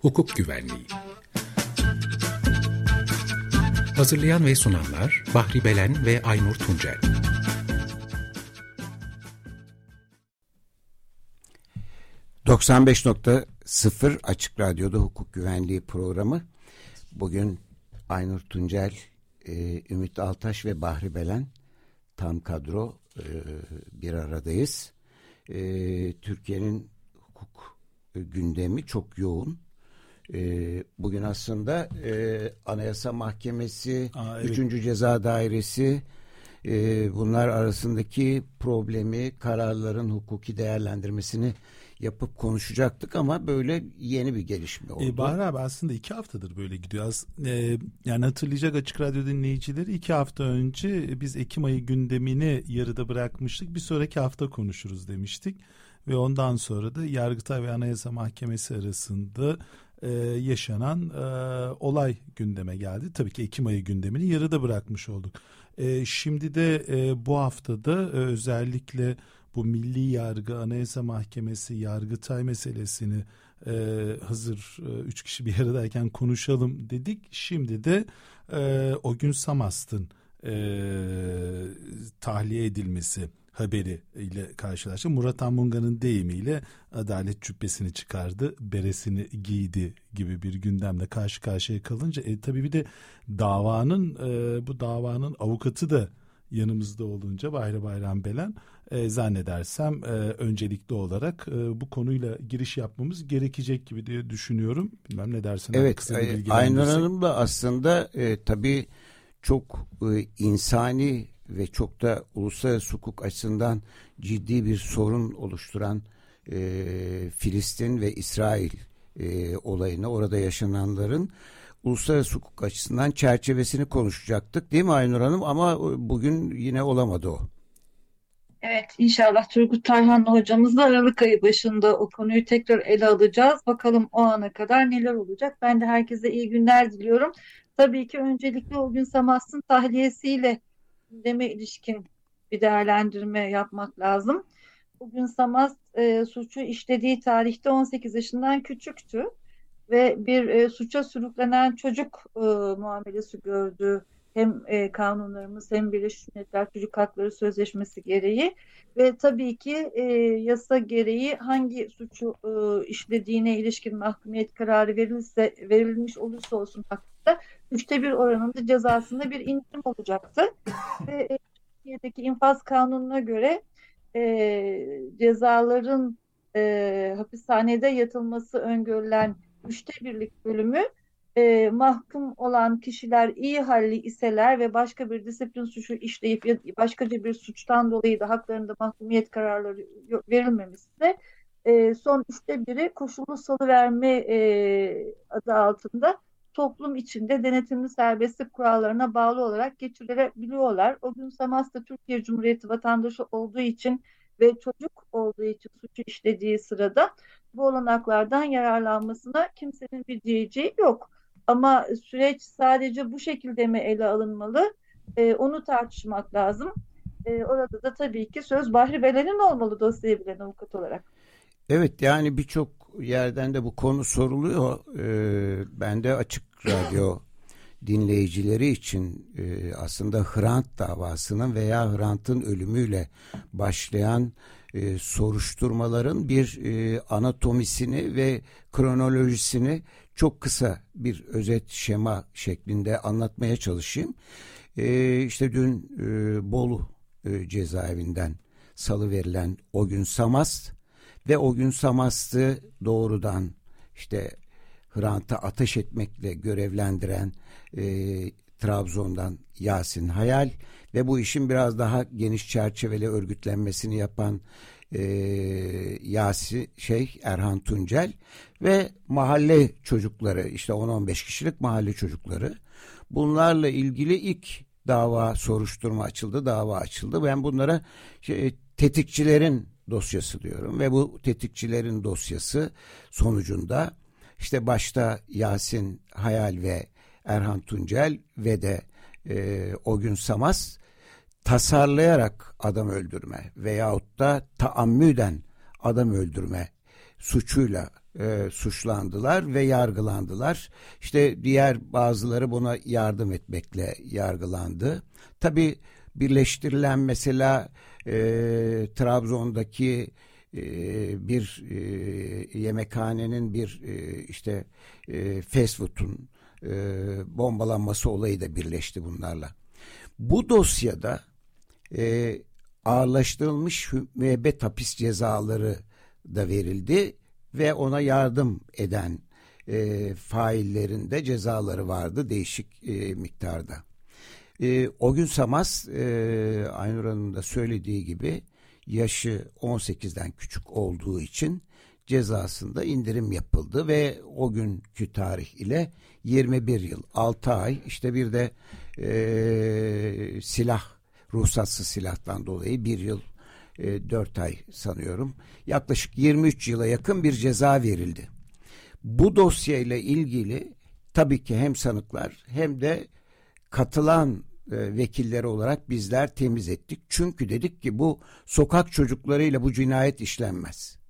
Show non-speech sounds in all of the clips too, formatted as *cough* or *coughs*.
hukuk güvenliği. Hazırlayan ve sunanlar Bahri Belen ve Aynur Tuncel. 95.0 Açık Radyo'da hukuk güvenliği programı. Bugün Aynur Tuncel, e, Ümit Altaş ve Bahri Belen tam kadro e, bir aradayız. E, Türkiye'nin hukuk gündemi çok yoğun. E, bugün aslında e, Anayasa Mahkemesi, Aa, evet. 3. Ceza Dairesi e, bunlar arasındaki problemi, kararların hukuki değerlendirmesini yapıp konuşacaktık ama böyle yeni bir gelişme oldu. E, Bahar abi aslında iki haftadır böyle gidiyor. Az, e, yani hatırlayacak Açık Radyo dinleyicileri iki hafta önce biz Ekim ayı gündemini yarıda bırakmıştık. Bir sonraki hafta konuşuruz demiştik. Ve ondan sonra da Yargıtay ve Anayasa Mahkemesi arasında e, yaşanan e, olay gündeme geldi. Tabii ki Ekim ayı gündemini yarıda bırakmış olduk. E, şimdi de e, bu haftada e, özellikle bu milli yargı, anayasa mahkemesi, yargıtay meselesini e, hazır e, üç kişi bir aradayken konuşalım dedik. Şimdi de e, o gün Samast'ın e, tahliye edilmesi haberi ile karşılaştı. Murat Anmunga'nın deyimiyle adalet cübbesini çıkardı, beresini giydi gibi bir gündemle karşı karşıya kalınca e, tabii bir de davanın e, bu davanın avukatı da yanımızda olunca Bayram Bayram Belen e, zannedersem e, öncelikli olarak e, bu konuyla giriş yapmamız gerekecek gibi diye düşünüyorum. Bilmem ne dersin? Evet, e, Aynur Hanım da aslında e, tabii çok e, insani ve çok da uluslararası hukuk açısından ciddi bir sorun oluşturan e, Filistin ve İsrail e, olayını orada yaşananların uluslararası hukuk açısından çerçevesini konuşacaktık değil mi Aynur Hanım ama bugün yine olamadı o. Evet inşallah Turgut Tarhanlı hocamızla Aralık ayı başında o konuyu tekrar ele alacağız. Bakalım o ana kadar neler olacak. Ben de herkese iyi günler diliyorum. Tabii ki öncelikle o gün Samas'ın tahliyesiyle gündeme ilişkin bir değerlendirme yapmak lazım. Bugün Samas e, suçu işlediği tarihte 18 yaşından küçüktü ve bir e, suça sürüklenen çocuk e, muamelesi gördü hem e, kanunlarımız hem Birleşmiş Milletler Çocuk Hakları Sözleşmesi gereği ve tabii ki e, yasa gereği hangi suçu e, işlediğine ilişkin mahkumiyet kararı verilse verilmiş olursa olsun hakkında üçte bir oranında cezasında bir indirim olacaktı. Ve e, Türkiye'deki infaz kanununa göre e, cezaların e, hapishanede yatılması öngörülen üçte birlik bölümü e, mahkum olan kişiler iyi halli iseler ve başka bir disiplin suçu işleyip ya başkaca bir suçtan dolayı da haklarında mahkumiyet kararları verilmemişse e, son üçte biri koşullu salıverme e, adı altında toplum içinde denetimli serbestlik kurallarına bağlı olarak geçirilebiliyorlar. O gün Samas'ta Türkiye Cumhuriyeti vatandaşı olduğu için ve çocuk olduğu için suçu işlediği sırada bu olanaklardan yararlanmasına kimsenin bir diyeceği yok. Ama süreç sadece bu şekilde mi ele alınmalı? E, onu tartışmak lazım. E, orada da tabii ki söz Bahri Belen'in olmalı dosyayı bilen avukat olarak. Evet yani birçok yerden de bu konu soruluyor. Ee, ben de açık radyo *clears throat* dinleyicileri için e, aslında Hrant davasının veya Hrant'ın ölümüyle başlayan e, soruşturmaların bir e, anatomisini ve kronolojisini çok kısa bir özet şema şeklinde anlatmaya çalışayım. E, işte dün e, Bolu e, cezaevinden salı verilen o gün Samast ve o gün Samast'ı doğrudan işte Hrant'a ateş etmekle görevlendiren e, Trabzon'dan Yasin Hayal ve bu işin biraz daha geniş çerçeveli örgütlenmesini yapan e, Yasi şey Erhan Tuncel ve mahalle çocukları işte 10-15 kişilik mahalle çocukları. Bunlarla ilgili ilk dava soruşturma açıldı dava açıldı. Ben bunlara şey, tetikçilerin dosyası diyorum ve bu tetikçilerin dosyası sonucunda işte başta Yasin Hayal ve Erhan Tuncel ve de e, o gün Samas tasarlayarak adam öldürme veyahut da taammüden adam öldürme suçuyla e, suçlandılar ve yargılandılar. İşte diğer bazıları buna yardım etmekle yargılandı. Tabi birleştirilen mesela e, Trabzon'daki e, bir e, yemekhanenin bir e, işte e, fast food'un e, bombalanması olayı da birleşti bunlarla. Bu dosyada e, ağırlaştırılmış müebbet hapis cezaları da verildi ve ona yardım eden e, faillerin de cezaları vardı değişik e, miktarda. E, o gün Samas e, Aynur Hanım'ın da söylediği gibi yaşı 18'den küçük olduğu için cezasında indirim yapıldı ve o günkü tarih ile 21 yıl 6 ay işte bir de e, silah ruhsatsız silahtan dolayı bir yıl e, 4 ay sanıyorum yaklaşık 23 yıla yakın bir ceza verildi. Bu dosyayla ilgili tabii ki hem sanıklar hem de katılan e, vekilleri olarak bizler temiz ettik. Çünkü dedik ki bu sokak çocuklarıyla bu cinayet işlenmez.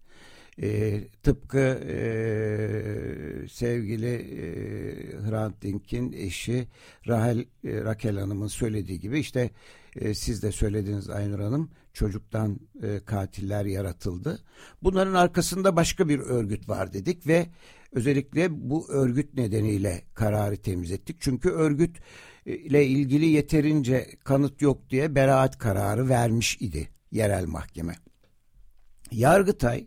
E, tıpkı e, sevgili e, Hrant Dink'in eşi Rahel, e, Rakel Hanım'ın söylediği gibi işte e, siz de söylediniz Aynur Hanım çocuktan e, katiller yaratıldı. Bunların arkasında başka bir örgüt var dedik ve özellikle bu örgüt nedeniyle kararı temiz ettik. Çünkü örgüt ile ilgili yeterince kanıt yok diye beraat kararı vermiş idi yerel mahkeme. Yargıtay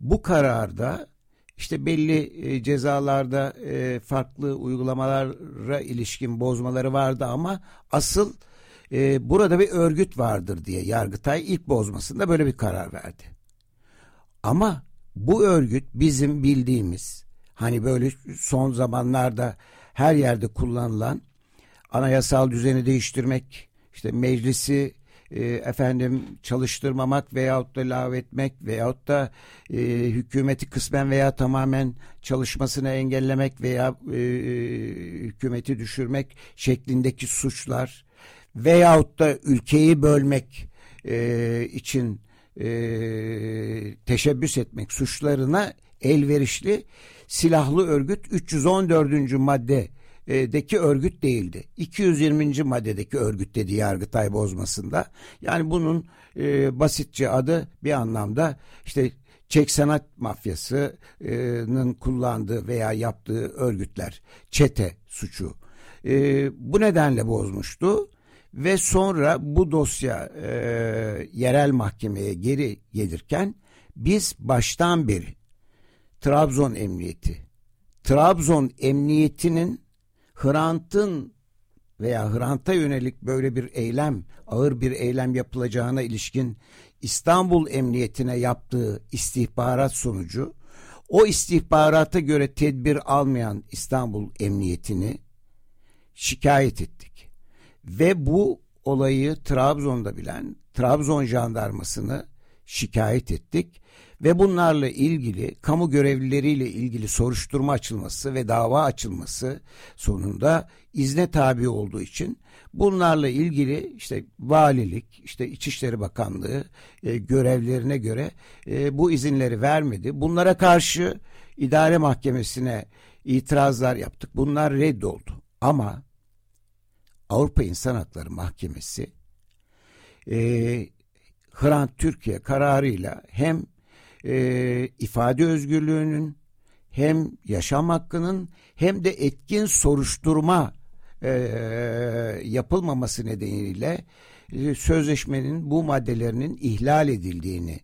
bu kararda işte belli e, cezalarda e, farklı uygulamalara ilişkin bozmaları vardı ama asıl e, burada bir örgüt vardır diye Yargıtay ilk bozmasında böyle bir karar verdi. Ama bu örgüt bizim bildiğimiz hani böyle son zamanlarda her yerde kullanılan anayasal düzeni değiştirmek, işte meclisi e, efendim çalıştırmamak veyahut da lağvetmek veyahut da e, hükümeti kısmen veya tamamen çalışmasını engellemek veya e, hükümeti düşürmek şeklindeki suçlar veyahut da ülkeyi bölmek e, için e, teşebbüs etmek suçlarına elverişli silahlı örgüt 314. madde deki örgüt değildi. 220. maddedeki örgüt dedi Yargıtay bozmasında. Yani bunun e, basitçe adı bir anlamda işte çek sanat mafyasının kullandığı veya yaptığı örgütler, çete suçu. E, bu nedenle bozmuştu ve sonra bu dosya e, yerel mahkemeye geri gelirken biz baştan beri Trabzon Emniyeti, Trabzon Emniyeti'nin Hrant'ın veya Hrant'a yönelik böyle bir eylem, ağır bir eylem yapılacağına ilişkin İstanbul Emniyetine yaptığı istihbarat sonucu o istihbarata göre tedbir almayan İstanbul Emniyetini şikayet ettik. Ve bu olayı Trabzon'da bilen Trabzon jandarmasını şikayet ettik ve bunlarla ilgili kamu görevlileriyle ilgili soruşturma açılması ve dava açılması sonunda izne tabi olduğu için bunlarla ilgili işte valilik, işte İçişleri Bakanlığı e, görevlerine göre e, bu izinleri vermedi. Bunlara karşı idare mahkemesine itirazlar yaptık. Bunlar reddoldu. Ama Avrupa İnsan Hakları Mahkemesi e, Hrant Türkiye kararıyla hem e, ifade özgürlüğünün hem yaşam hakkının hem de etkin soruşturma e, yapılmaması nedeniyle e, sözleşmenin bu maddelerinin ihlal edildiğini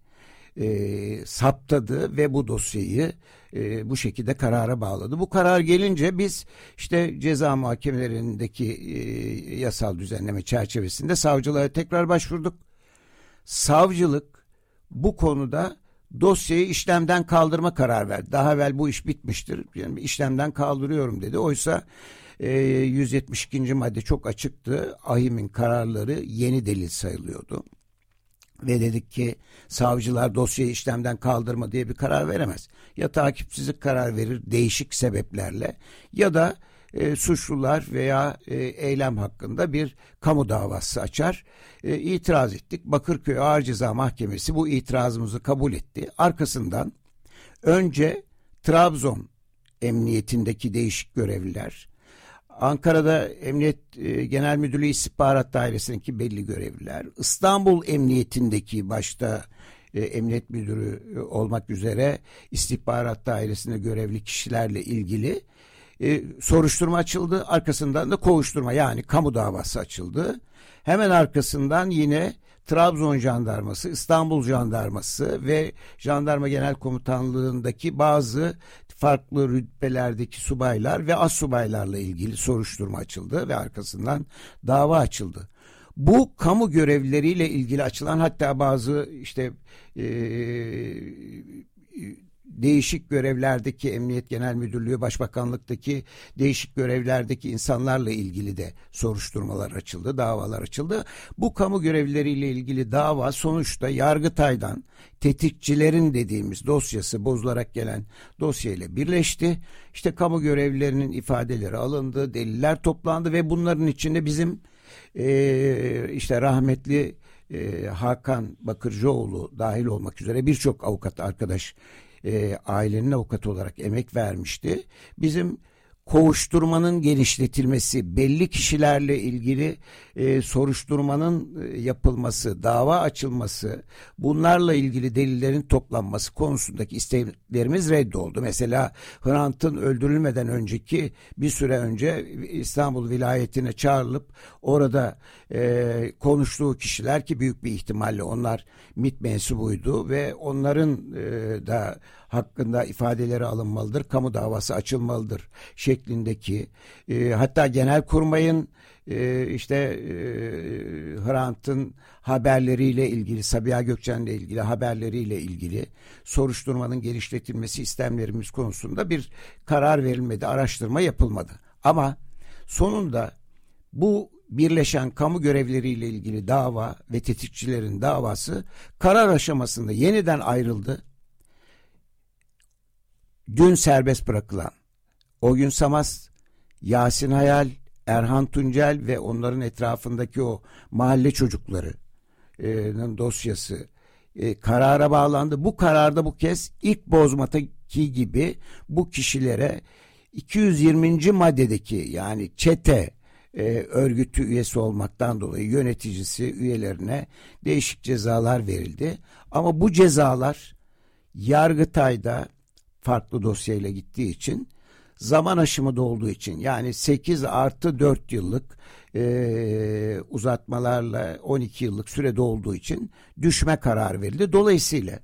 e, saptadı ve bu dosyayı e, bu şekilde karara bağladı. Bu karar gelince biz işte ceza muhakemelerindeki e, yasal düzenleme çerçevesinde savcılığa tekrar başvurduk. Savcılık bu konuda dosyayı işlemden kaldırma karar verdi. Daha evvel bu iş bitmiştir. Yani işlemden kaldırıyorum dedi. Oysa e, 172. madde çok açıktı. Ahim'in kararları yeni delil sayılıyordu. Ve dedik ki savcılar dosyayı işlemden kaldırma diye bir karar veremez. Ya takipsizlik karar verir değişik sebeplerle ya da e, suçlular veya e, eylem hakkında bir kamu davası açar. E, itiraz ettik. Bakırköy Ağır Ceza Mahkemesi bu itirazımızı kabul etti. Arkasından Önce Trabzon emniyetindeki değişik görevliler, Ankara'da Emniyet e, Genel Müdürlüğü İstihbarat Dairesi'ndeki belli görevliler, İstanbul Emniyetindeki başta e, Emniyet Müdürü e, olmak üzere İstihbarat Dairesi'nde görevli kişilerle ilgili e, soruşturma açıldı. Arkasından da kovuşturma yani kamu davası açıldı. Hemen arkasından yine Trabzon Jandarması, İstanbul Jandarması ve Jandarma Genel Komutanlığındaki bazı farklı rütbelerdeki subaylar ve as subaylarla ilgili soruşturma açıldı ve arkasından dava açıldı. Bu kamu görevlileriyle ilgili açılan hatta bazı işte e, değişik görevlerdeki Emniyet Genel Müdürlüğü, Başbakanlıktaki değişik görevlerdeki insanlarla ilgili de soruşturmalar açıldı, davalar açıldı. Bu kamu görevlileriyle ilgili dava sonuçta Yargıtay'dan tetikçilerin dediğimiz dosyası bozularak gelen dosyayla birleşti. İşte kamu görevlilerinin ifadeleri alındı, deliller toplandı ve bunların içinde bizim e, işte rahmetli e, Hakan Bakırcıoğlu dahil olmak üzere birçok avukat arkadaş e, ailenin avukatı olarak emek vermişti. Bizim kovuşturmanın genişletilmesi, belli kişilerle ilgili e, soruşturmanın e, yapılması, dava açılması, bunlarla ilgili delillerin toplanması konusundaki isteklerimiz reddoldu. Mesela Hrant'ın öldürülmeden önceki bir süre önce İstanbul vilayetine çağrılıp orada e, konuştuğu kişiler ki büyük bir ihtimalle onlar MİT mensubuydu ve onların e, da hakkında ifadeleri alınmalıdır, kamu davası açılmalıdır şeklindeki e, hatta genel kurmayın e, işte e, Hrant'ın haberleriyle ilgili Sabiha Gökçen'le ilgili haberleriyle ilgili soruşturmanın genişletilmesi istemlerimiz konusunda bir karar verilmedi, araştırma yapılmadı. Ama sonunda bu birleşen kamu görevleriyle ilgili dava ve tetikçilerin davası karar aşamasında yeniden ayrıldı dün serbest bırakılan o gün Samas, Yasin Hayal, Erhan Tuncel ve onların etrafındaki o mahalle çocuklarının dosyası e, karara bağlandı. Bu kararda bu kez ilk bozmataki gibi bu kişilere 220. maddedeki yani çete e, örgütü üyesi olmaktan dolayı yöneticisi üyelerine değişik cezalar verildi. Ama bu cezalar Yargıtay'da farklı dosyayla gittiği için zaman aşımı da olduğu için yani 8 artı 4 yıllık e, uzatmalarla 12 yıllık sürede olduğu için düşme karar verildi. Dolayısıyla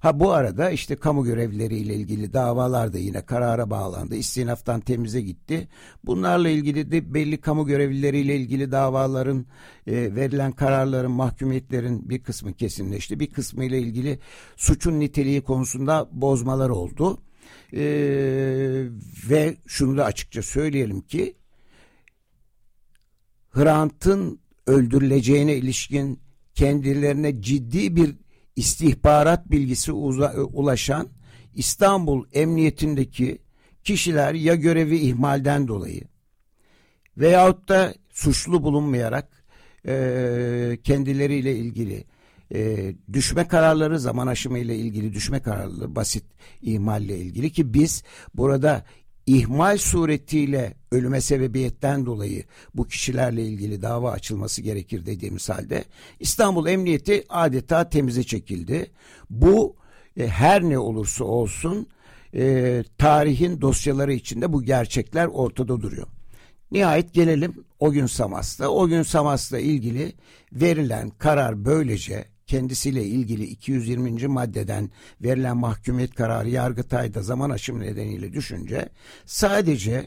Ha bu arada işte kamu görevlileriyle ilgili davalar da yine karara bağlandı. İstinaftan temize gitti. Bunlarla ilgili de belli kamu görevlileriyle ilgili davaların e, verilen kararların, mahkumiyetlerin bir kısmı kesinleşti. Bir kısmı ile ilgili suçun niteliği konusunda bozmalar oldu. E, ve şunu da açıkça söyleyelim ki Hrant'ın öldürüleceğine ilişkin kendilerine ciddi bir istihbarat bilgisi ulaşan İstanbul Emniyetindeki kişiler ya görevi ihmalden dolayı veyahut da suçlu bulunmayarak e, kendileriyle ilgili e, düşme kararları zaman aşımı ile ilgili düşme kararları basit ihmalle ilgili ki biz burada ihmal suretiyle ölüme sebebiyetten dolayı bu kişilerle ilgili dava açılması gerekir dediğimiz halde İstanbul Emniyeti adeta temize çekildi. Bu e, her ne olursa olsun e, tarihin dosyaları içinde bu gerçekler ortada duruyor. Nihayet gelelim o gün Samas'ta. O gün Samas'la ilgili verilen karar böylece kendisiyle ilgili 220. maddeden verilen mahkumiyet kararı Yargıtay'da zaman aşımı nedeniyle düşünce sadece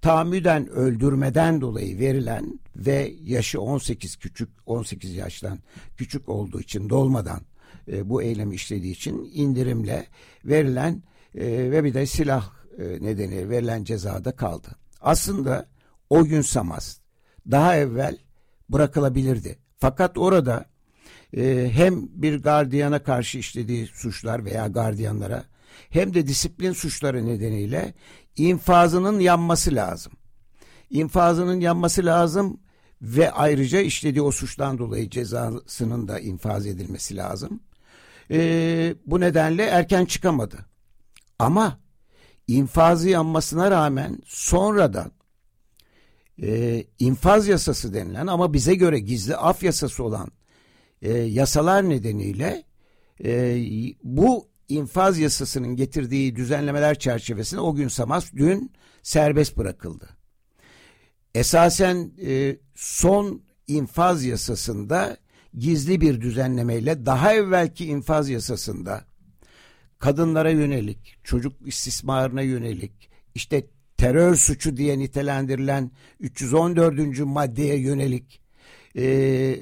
tahammüden öldürmeden dolayı verilen ve yaşı 18 küçük 18 yaştan küçük olduğu için dolmadan e, bu eylemi işlediği için indirimle verilen e, ve bir de silah e, nedeni verilen cezada kaldı. Aslında o gün Samas daha evvel bırakılabilirdi. Fakat orada e, hem bir gardiyana karşı işlediği suçlar veya gardiyanlara hem de disiplin suçları nedeniyle infazının yanması lazım. İnfazının yanması lazım ve ayrıca işlediği o suçtan dolayı cezasının da infaz edilmesi lazım. e, bu nedenle erken çıkamadı. Ama infazı yanmasına rağmen sonradan e, infaz yasası denilen ama bize göre gizli af yasası olan e, yasalar nedeniyle e, bu infaz yasasının getirdiği düzenlemeler çerçevesinde o gün Samas dün serbest bırakıldı. Esasen e, son infaz yasasında gizli bir düzenlemeyle daha evvelki infaz yasasında kadınlara yönelik, çocuk istismarına yönelik, işte terör suçu diye nitelendirilen 314. maddeye yönelik e,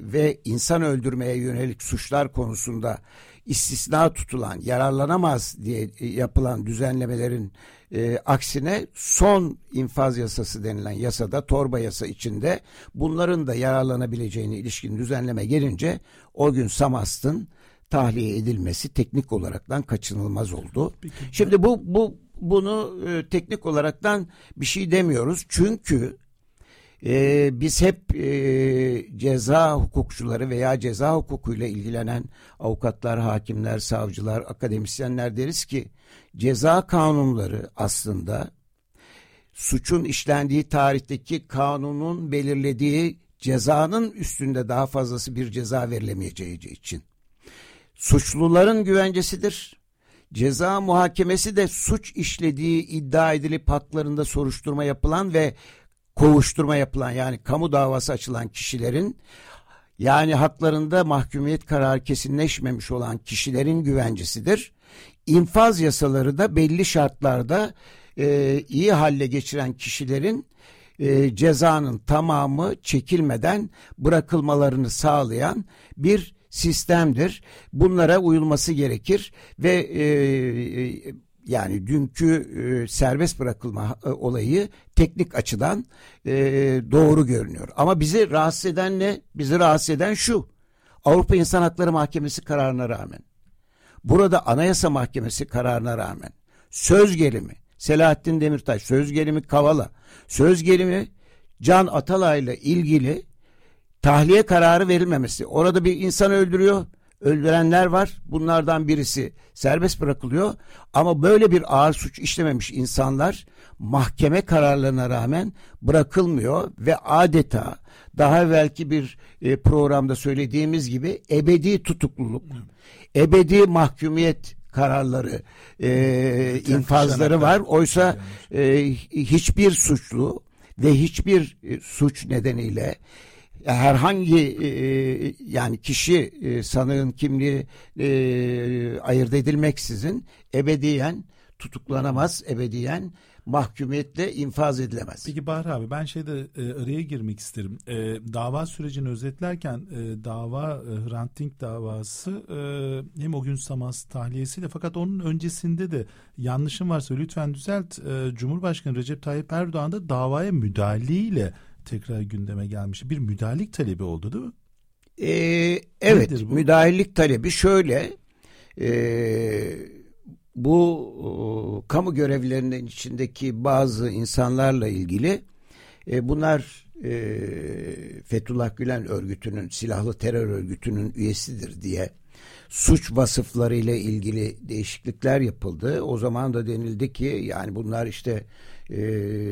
ve insan öldürmeye yönelik suçlar konusunda istisna tutulan, yararlanamaz diye yapılan düzenlemelerin e, aksine son infaz yasası denilen yasada, torba yasa içinde bunların da yararlanabileceğine ilişkin düzenleme gelince o gün Samast'ın tahliye edilmesi teknik olaraktan kaçınılmaz oldu. Peki. Şimdi bu bu bunu e, teknik olaraktan bir şey demiyoruz. Çünkü e, biz hep e, ceza hukukçuları veya ceza hukukuyla ilgilenen avukatlar, hakimler, savcılar, akademisyenler deriz ki ceza kanunları aslında suçun işlendiği tarihteki kanunun belirlediği cezanın üstünde daha fazlası bir ceza verilemeyeceği için suçluların güvencesidir. Ceza muhakemesi de suç işlediği iddia edilip haklarında soruşturma yapılan ve kovuşturma yapılan yani kamu davası açılan kişilerin yani haklarında mahkumiyet kararı kesinleşmemiş olan kişilerin güvencesidir. İnfaz yasaları da belli şartlarda e, iyi halle geçiren kişilerin e, cezanın tamamı çekilmeden bırakılmalarını sağlayan bir sistemdir. Bunlara uyulması gerekir ve e, e, yani dünkü e, serbest bırakılma e, olayı teknik açıdan e, doğru görünüyor. Ama bizi rahatsız eden ne? Bizi rahatsız eden şu. Avrupa İnsan Hakları Mahkemesi kararına rağmen, burada Anayasa Mahkemesi kararına rağmen, söz gelimi, Selahattin Demirtaş, söz gelimi Kavala, söz gelimi Can Atalay'la ilgili tahliye kararı verilmemesi. Orada bir insan öldürüyor. Öldürenler var. Bunlardan birisi serbest bırakılıyor. Ama böyle bir ağır suç işlememiş insanlar mahkeme kararlarına rağmen bırakılmıyor ve adeta daha evvelki bir e, programda söylediğimiz gibi ebedi tutukluluk, ebedi mahkumiyet kararları, e, infazları var. Oysa e, hiçbir suçlu ve hiçbir e, suç nedeniyle herhangi e, yani kişi e, sanığın kimliği e, ayırt edilmeksizin ebediyen tutuklanamaz, ebediyen mahkumiyetle infaz edilemez. Peki Bahar abi ben şeyde e, araya girmek isterim. E, dava sürecini özetlerken e, dava e, Hrant Dink davası e, hem o gün Samas tahliyesiyle fakat onun öncesinde de yanlışım varsa lütfen düzelt. E, Cumhurbaşkanı Recep Tayyip Erdoğan da davaya müdahaleyle tekrar gündeme gelmiş. Bir müdahalelik talebi oldu değil mi? Ee, evet müdahalelik talebi şöyle e, bu o, kamu görevlilerinin içindeki bazı insanlarla ilgili e, bunlar e, Fethullah Gülen örgütünün silahlı terör örgütünün üyesidir diye suç vasıflarıyla ilgili değişiklikler yapıldı. O zaman da denildi ki yani bunlar işte e,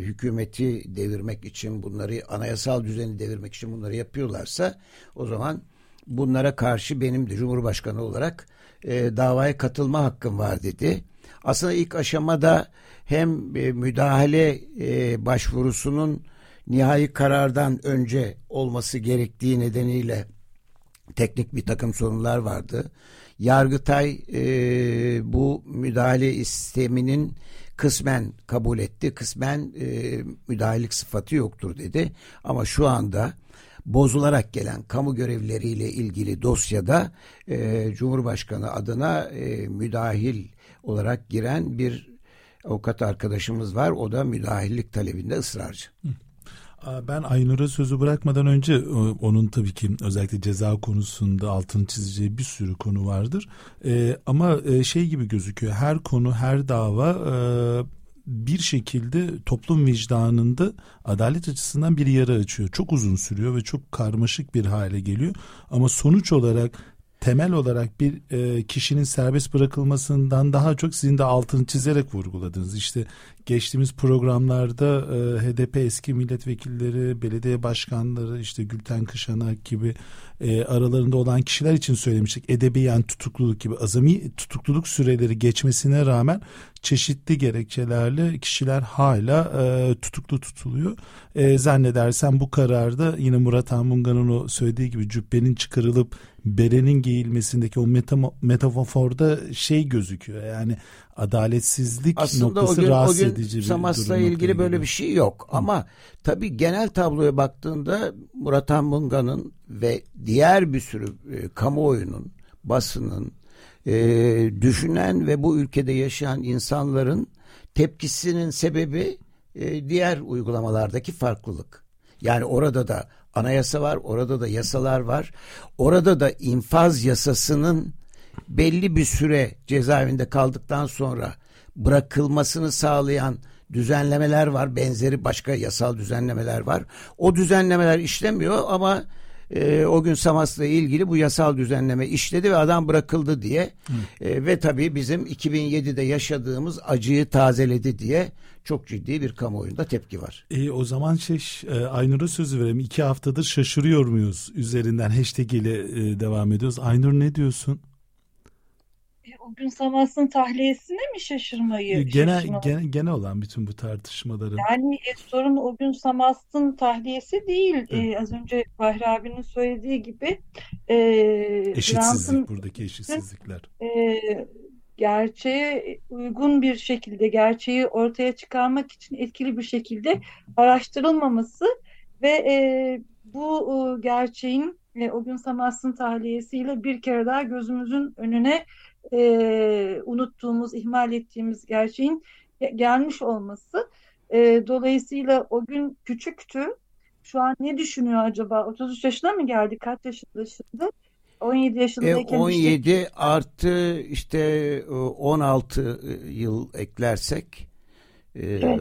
hükümeti devirmek için bunları anayasal düzeni devirmek için bunları yapıyorlarsa o zaman bunlara karşı benim de Cumhurbaşkanı olarak e, davaya katılma hakkım var dedi. Aslında ilk aşamada hem e, müdahale e, başvurusunun nihai karardan önce olması gerektiği nedeniyle teknik bir takım sorunlar vardı. Yargıtay e, bu müdahale isteminin kısmen kabul etti, kısmen e, müdahalelik sıfatı yoktur dedi. Ama şu anda bozularak gelen kamu görevlileriyle ilgili dosyada e, Cumhurbaşkanı adına e, müdahil olarak giren bir avukat arkadaşımız var. O da müdahillik talebinde ısrarcı. Hı. Ben Aynur'a sözü bırakmadan önce e, onun tabii ki özellikle ceza konusunda altını çizeceği bir sürü konu vardır. Ee, ama e, şey gibi gözüküyor her konu her dava e, bir şekilde toplum vicdanında adalet açısından bir yara açıyor. Çok uzun sürüyor ve çok karmaşık bir hale geliyor. Ama sonuç olarak temel olarak bir e, kişinin serbest bırakılmasından daha çok sizin de altını çizerek vurguladınız. İşte geçtiğimiz programlarda e, HDP eski milletvekilleri, belediye başkanları, işte Gülten Kışanak gibi e, aralarında olan kişiler için söylemiştik. Edebiyen tutukluluk gibi azami tutukluluk süreleri geçmesine rağmen çeşitli gerekçelerle kişiler hala e, tutuklu tutuluyor. E, zannedersem bu kararda yine Murat Anmunga'nın o söylediği gibi cübbenin çıkarılıp berenin giyilmesindeki o meta, metaforda şey gözüküyor. Yani adaletsizlik Aslında noktası o gün, rahatsız o gün edici bir Samas'la durum ilgili böyle bir şey yok. Hı. Ama tabii genel tabloya baktığında Murat Anmunga'nın ve diğer bir sürü e, kamuoyunun, basının, e, düşünen ve bu ülkede yaşayan insanların tepkisinin sebebi e, diğer uygulamalardaki farklılık. Yani orada da anayasa var, orada da yasalar var. Orada da infaz yasasının belli bir süre cezaevinde kaldıktan sonra bırakılmasını sağlayan düzenlemeler var. Benzeri başka yasal düzenlemeler var. O düzenlemeler işlemiyor ama e, o gün Samas'la ilgili bu yasal düzenleme işledi ve adam bırakıldı diye e, ve tabii bizim 2007'de yaşadığımız acıyı tazeledi diye çok ciddi bir kamuoyunda tepki var. E, o zaman şey e, Aynur'a sözü verelim. İki haftadır şaşırıyor muyuz üzerinden hashtag ile e, devam ediyoruz. Aynur ne diyorsun? E, o gün Samas'ın tahliyesine mi şaşırmayı? Genel, şaşırmayı? genel, genel olan bütün bu tartışmaların. Yani e, sorun o gün Samas'ın tahliyesi değil. E, az önce Bahri abinin söylediği gibi e, Eşitsizlik Hrant'ın buradaki eşitsizlikler. e, gerçeğe uygun bir şekilde gerçeği ortaya çıkarmak için etkili bir şekilde araştırılmaması ve e, bu e, gerçeğin e, o gün Samas'ın tahliyesiyle bir kere daha gözümüzün önüne e, unuttuğumuz, ihmal ettiğimiz gerçeğin gelmiş olması. E, dolayısıyla o gün küçüktü. Şu an ne düşünüyor acaba? 33 yaşına mı geldi? Kaç yaşında şimdi? 17 E, yaşındayken 17 artı işte e, 16 yıl eklersek e, Evet.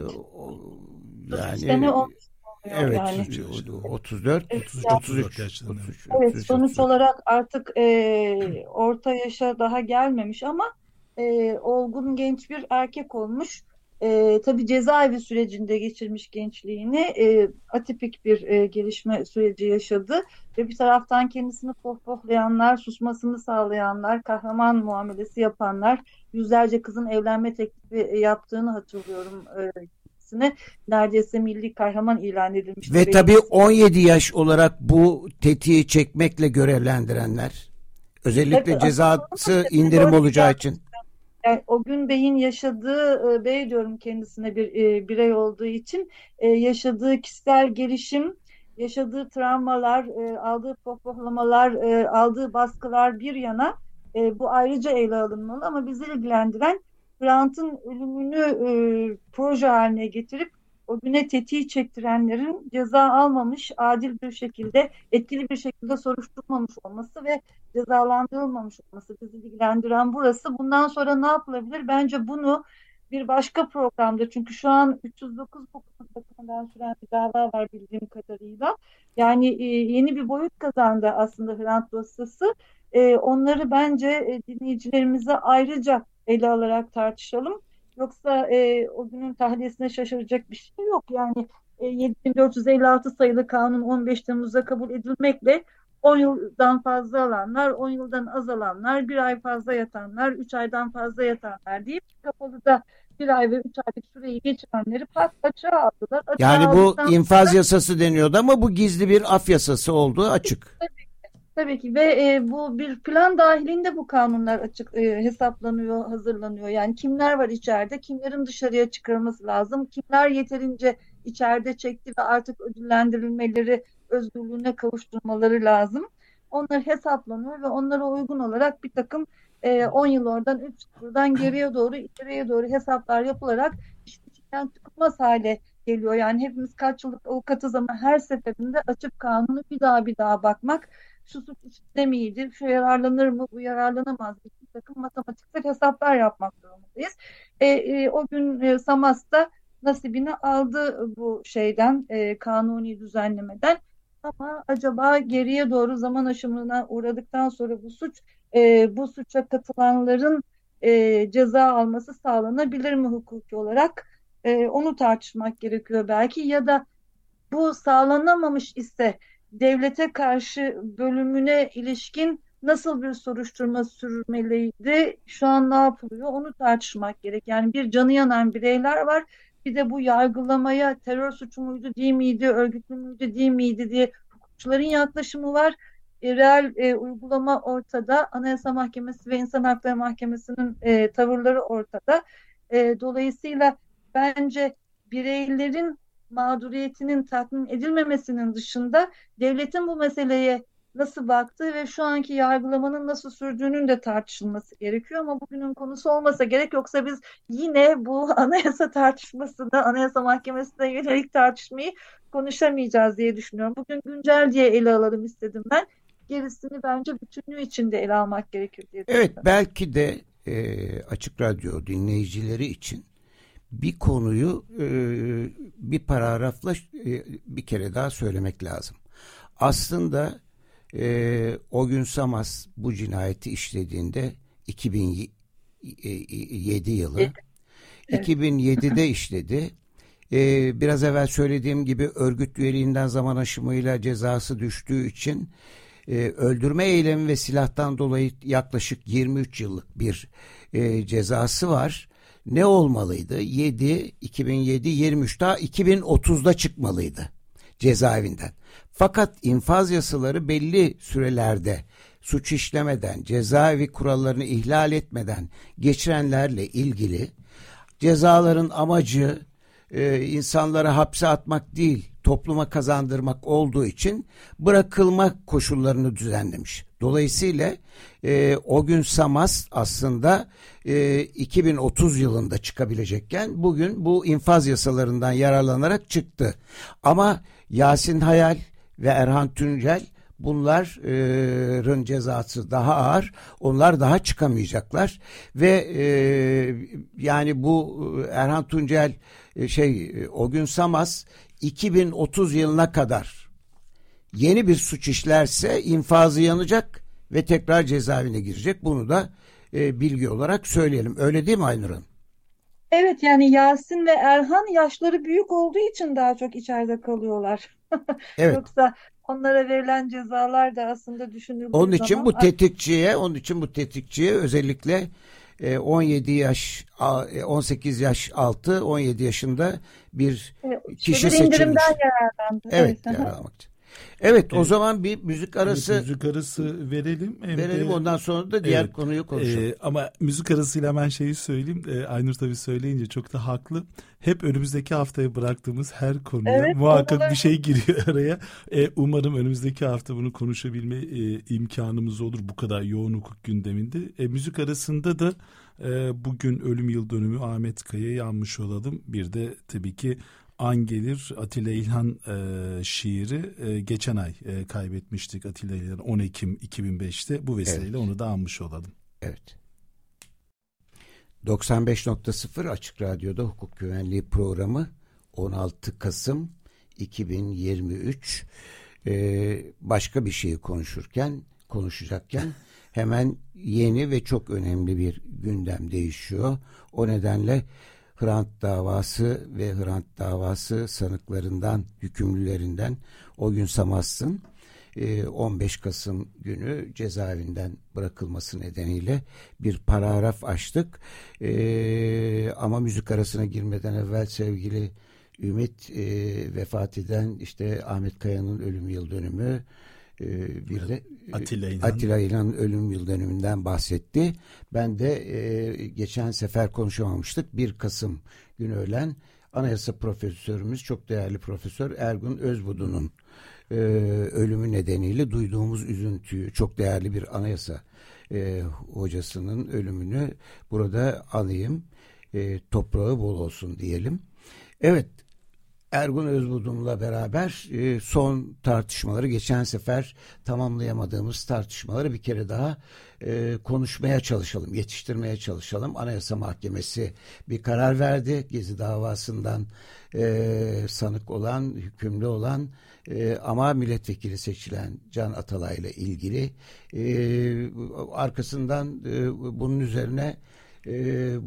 yani, sene yani olmuş oluyor evet yani. 34 Evet, 33, yani- 34 yaşlarında. 33, Evet, 33, sonuç 34. olarak artık e, orta yaşa daha gelmemiş ama e, olgun genç bir erkek olmuş. E, tabii cezaevi sürecinde geçirmiş gençliğini e, atipik bir e, gelişme süreci yaşadı ve bir taraftan kendisini pohpohlayanlar, susmasını sağlayanlar, kahraman muamelesi yapanlar, yüzlerce kızın evlenme teklifi yaptığını hatırlıyorum e, kendisine. Neredeyse milli kahraman ilan edilmişti. Ve tabii 17 yaş olarak bu tetiği çekmekle görevlendirenler. Özellikle Evet, cezası indirim olacağı için. Yani o gün beyin yaşadığı, e, bey diyorum kendisine bir e, birey olduğu için e, yaşadığı kişisel gelişim, yaşadığı travmalar, e, aldığı pohpohlamalar, e, aldığı baskılar bir yana e, bu ayrıca ele alınmalı ama bizi ilgilendiren Grant'ın ölümünü e, proje haline getirip o güne tetiği çektirenlerin ceza almamış, adil bir şekilde, etkili bir şekilde soruşturulmamış olması ve cezalandırılmamış olması bizi ilgilendiren burası. Bundan sonra ne yapılabilir? Bence bunu bir başka programda çünkü şu an 309 hukuk bakımından süren bir dava var bildiğim kadarıyla. Yani e, yeni bir boyut kazandı aslında Hrant dosyası. E, onları bence e, dinleyicilerimize ayrıca ele alarak tartışalım. Yoksa e, o günün tahliyesine şaşıracak bir şey yok. Yani e, 7456 sayılı kanun 15 Temmuz'da kabul edilmekle 10 yıldan fazla alanlar, 10 yıldan az alanlar, bir ay fazla yatanlar, 3 aydan fazla yatanlar deyip kapalıda bir ay ve 3 aylık süreyi geçirenleri pat açığa aldılar. Açığa Yani bu infaz yasası deniyordu ama bu gizli bir af yasası olduğu açık. Tabii ki ve e, bu bir plan dahilinde bu kanunlar açık e, hesaplanıyor, hazırlanıyor. Yani kimler var içeride, kimlerin dışarıya çıkarılması lazım, kimler yeterince içeride çekti ve artık ödüllendirilmeleri, özgürlüğüne kavuşturmaları lazım. Onlar hesaplanıyor ve onlara uygun olarak bir takım e, 10 yıl oradan 3 buradan geriye doğru, ileriye doğru hesaplar yapılarak işte içinden çıkılmaz hale geliyor. Yani hepimiz kaç yıllık avukatız ama her seferinde açıp kanunu bir daha bir daha bakmak şu suç içinde miydi, şu yararlanır mı, bu yararlanamaz mı? Bir takım matematiksel hesaplar yapmak durumundayız. E, e, o gün e, Samas da nasibini aldı bu şeyden, e, kanuni düzenlemeden. Ama acaba geriye doğru zaman aşımına uğradıktan sonra bu suç e, bu suça katılanların e, ceza alması sağlanabilir mi hukuki olarak? E, onu tartışmak gerekiyor belki ya da bu sağlanamamış ise devlete karşı bölümüne ilişkin nasıl bir soruşturma sürmeliydi? Şu an ne yapılıyor? Onu tartışmak gerek. Yani bir canı yanan bireyler var. Bir de bu yargılamaya terör suçu muydu değil miydi, örgütlü müydü değil miydi diye hukukçuların yaklaşımı var. E, reel e, uygulama ortada. Anayasa Mahkemesi ve İnsan Hakları Mahkemesi'nin e, tavırları ortada. E, dolayısıyla bence bireylerin mağduriyetinin tatmin edilmemesinin dışında devletin bu meseleye nasıl baktığı ve şu anki yargılamanın nasıl sürdüğünün de tartışılması gerekiyor ama bugünün konusu olmasa gerek yoksa biz yine bu *laughs* anayasa tartışmasını, anayasa mahkemesine yönelik tartışmayı konuşamayacağız diye düşünüyorum. Bugün güncel diye ele alalım istedim ben. Gerisini bence bütünlüğü içinde ele almak gerekiyor diye Evet belki de e, Açık Radyo dinleyicileri için bir konuyu e, bir paragrafla e, bir kere daha söylemek lazım. Aslında e, o gün Samas bu cinayeti işlediğinde 2007 yılı evet. 2007'de işledi. Ee, biraz evvel söylediğim gibi örgüt üyeliğinden zaman aşımıyla cezası düştüğü için e, öldürme eylemi ve silahtan dolayı yaklaşık 23 yıllık bir e, cezası var. Ne olmalıydı? 7, 2007, 23 daha 2030'da çıkmalıydı cezaevinden. Fakat infaz yasaları belli sürelerde suç işlemeden, cezaevi kurallarını ihlal etmeden geçirenlerle ilgili cezaların amacı e, insanları hapse atmak değil, topluma kazandırmak olduğu için bırakılma koşullarını düzenlemiş. Dolayısıyla e, o gün Samas aslında e, 2030 yılında çıkabilecekken bugün bu infaz yasalarından yararlanarak çıktı. Ama Yasin Hayal ve Erhan Tüncel bunların cezası daha ağır. Onlar daha çıkamayacaklar ve e, yani bu Erhan Tuncel e, şey o gün Samas 2030 yılına kadar yeni bir suç işlerse infazı yanacak ve tekrar cezaevine girecek. Bunu da e, bilgi olarak söyleyelim. Öyle değil mi Aynur Hanım? Evet yani Yasin ve Erhan yaşları büyük olduğu için daha çok içeride kalıyorlar. *laughs* Evet. Yoksa onlara verilen cezalar da aslında düşünüldüğü Onun için zaman bu tetikçiye, onun için bu tetikçiye özellikle 17 e, yaş 18 e, yaş altı 17 yaşında bir e, kişi seçilmiş. indirimden yararlandı. Evet, evet. yararlanmak için. Evet, o zaman bir müzik arası evet, müzik arası verelim. Hem verelim de, ondan sonra da diğer evet, konuyu konuşalım. E, ama müzik arasıyla hemen şeyi söyleyeyim. E, Aynur tabii söyleyince çok da haklı. Hep önümüzdeki haftaya bıraktığımız her konuya evet, muhakkak olarak... bir şey giriyor *laughs* araya. E, umarım önümüzdeki hafta bunu konuşabilme e, imkanımız olur bu kadar yoğun hukuk gündeminde. E, müzik arasında da e, bugün ölüm yıl dönümü Ahmet Kaya'yı yanmış olalım. Bir de tabii ki An gelir Atilla İlhan e, şiiri e, geçen ay e, kaybetmiştik Atilla İlhan 10 Ekim 2005'te bu vesileyle evet. onu da anmış olalım. Evet. 95.0 Açık Radyo'da hukuk güvenliği programı 16 Kasım 2023 ee, başka bir şeyi konuşurken konuşacakken hemen yeni ve çok önemli bir gündem değişiyor. O nedenle Hrant davası ve Hrant davası sanıklarından, hükümlülerinden o gün Samass'ın 15 Kasım günü cezaevinden bırakılması nedeniyle bir paragraf açtık. ama müzik arasına girmeden evvel sevgili Ümit vefat eden işte Ahmet Kaya'nın ölüm yıl dönümü e, bir de e, Atilla İlhan. Atilla İlhan'ın ölüm yıl dönümünden bahsetti. Ben de e, geçen sefer konuşamamıştık. 1 Kasım günü ölen anayasa profesörümüz çok değerli profesör Ergun Özbudu'nun e, ölümü nedeniyle duyduğumuz üzüntüyü çok değerli bir anayasa e, hocasının ölümünü burada alayım. E, toprağı bol olsun diyelim. Evet Ergun Özbudun'la beraber e, son tartışmaları geçen sefer tamamlayamadığımız tartışmaları bir kere daha e, konuşmaya çalışalım, yetiştirmeye çalışalım. Anayasa Mahkemesi bir karar verdi. Gezi davasından e, sanık olan, hükümlü olan e, ama milletvekili seçilen Can Atalay ile ilgili e, arkasından e, bunun üzerine e,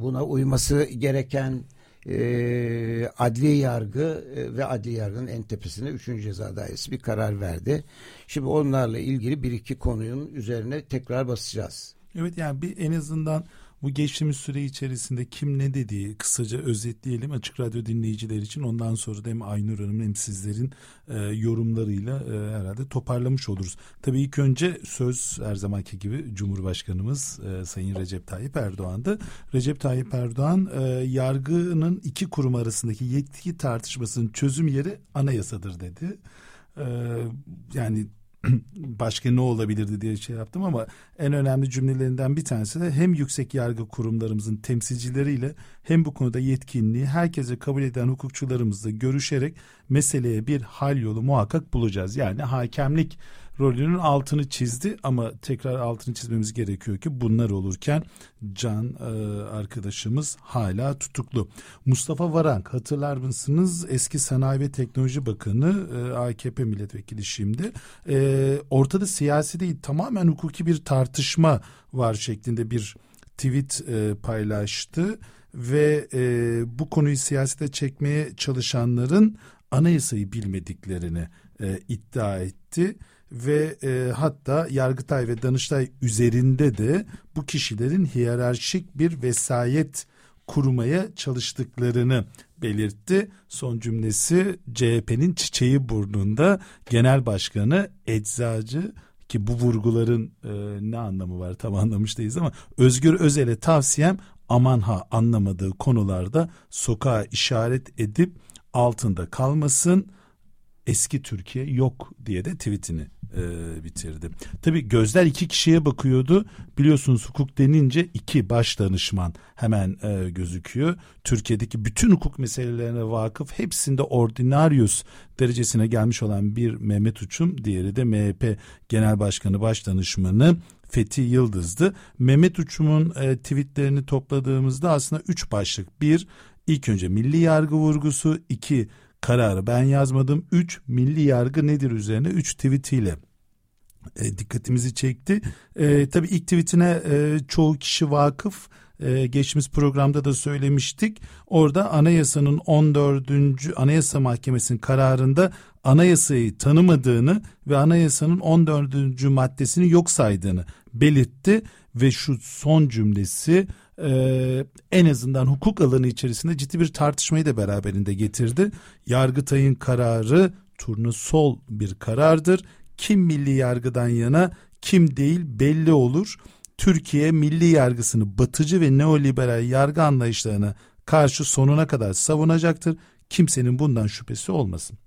buna uyması gereken e, adli yargı e, ve adli yargının en tepesine 3. ceza dairesi bir karar verdi. Şimdi onlarla ilgili bir iki konunun üzerine tekrar basacağız. Evet yani bir en azından bu geçtiğimiz süre içerisinde kim ne dediği kısaca özetleyelim açık radyo dinleyiciler için. Ondan sonra da hem Aynur Hanım hem sizlerin e, yorumlarıyla e, herhalde toparlamış oluruz. Tabii ilk önce söz her zamanki gibi Cumhurbaşkanımız e, Sayın Recep Tayyip Erdoğan'dı. Recep Tayyip Erdoğan e, yargının iki kurum arasındaki yetki tartışmasının çözüm yeri anayasadır dedi. E, yani *clears throat* başka ne olabilirdi diye şey yaptım ama en önemli cümlelerinden bir tanesi de hem yüksek yargı kurumlarımızın temsilcileriyle hem bu konuda yetkinliği herkese kabul eden hukukçularımızla görüşerek meseleye bir hal yolu muhakkak bulacağız. Yani hakemlik rolünün altını çizdi ama tekrar altını çizmemiz gerekiyor ki bunlar olurken Can e, arkadaşımız hala tutuklu. Mustafa Varank hatırlar mısınız? Eski Sanayi ve Teknoloji Bakanı e, AKP milletvekili şimdi. E, ortada siyasi değil tamamen hukuki bir tartışma var şeklinde bir tweet e, paylaştı ve e, bu konuyu siyasete çekmeye çalışanların anayasayı bilmediklerini e, iddia etti ve e, hatta Yargıtay ve Danıştay üzerinde de bu kişilerin hiyerarşik bir vesayet kurmaya çalıştıklarını belirtti. Son cümlesi CHP'nin çiçeği burnunda genel başkanı eczacı ki bu vurguların e, ne anlamı var tam anlamış değiliz ama Özgür Özel'e tavsiyem aman ha anlamadığı konularda sokağa işaret edip altında kalmasın eski Türkiye yok diye de tweetini e, bitirdi. Tabi gözler iki kişiye bakıyordu. Biliyorsunuz hukuk denince iki baş danışman hemen e, gözüküyor. Türkiye'deki bütün hukuk meselelerine vakıf hepsinde ordinarius derecesine gelmiş olan bir Mehmet Uçum, diğeri de MHP Genel Başkanı Baş Danışmanı Fethi Yıldız'dı. Mehmet Uçum'un e, tweetlerini topladığımızda aslında üç başlık. Bir, ilk önce milli yargı vurgusu. iki kararı ben yazmadım. Üç, milli yargı nedir üzerine üç tweetiyle e, dikkatimizi çekti. E, tabii ilk tweetine e, çoğu kişi vakıf. E, geçmiş programda da söylemiştik. Orada anayasanın 14. Anayasa Mahkemesi'nin kararında anayasayı tanımadığını ve anayasanın 14. maddesini yok saydığını belirtti ve şu son cümlesi e, en azından hukuk alanı içerisinde ciddi bir tartışmayı da beraberinde getirdi. Yargıtay'ın kararı turnusol bir karardır. Kim milli yargıdan yana kim değil belli olur. Türkiye milli yargısını batıcı ve neoliberal yargı anlayışlarına karşı sonuna kadar savunacaktır. Kimsenin bundan şüphesi olmasın.